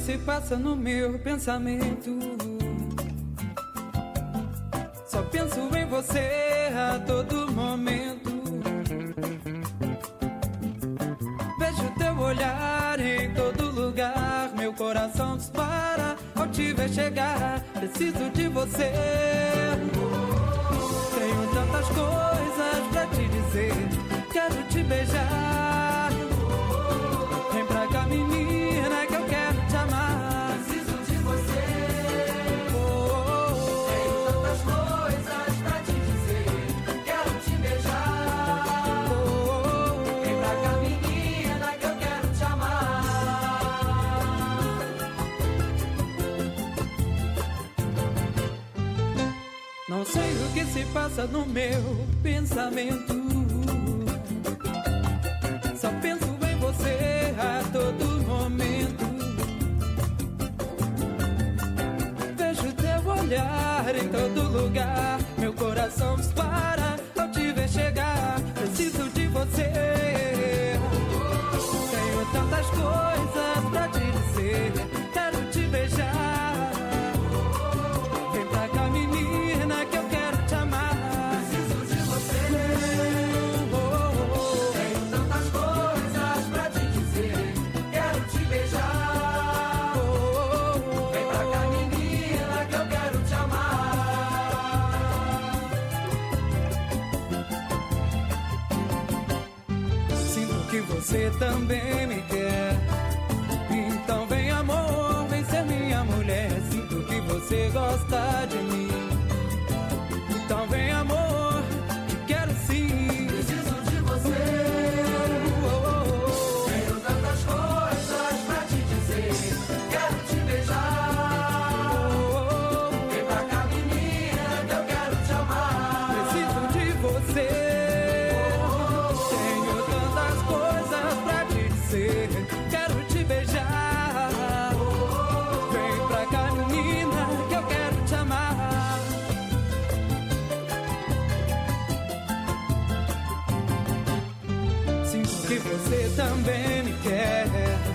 se passa no meu pensamento. Só penso em você a todo momento. Vejo teu olhar em todo lugar. Meu coração dispara ao te ver chegar. Preciso de você. Tenho tantas coisas pra te dizer. Quero te beijar Não sei o que se passa no meu pensamento. Só penso em você a todo momento. Vejo teu olhar em todo lugar, meu coração dispara. que você também me quer. Então vem amor, vem ser minha mulher. Sinto que você gosta de mim. que você também me quer.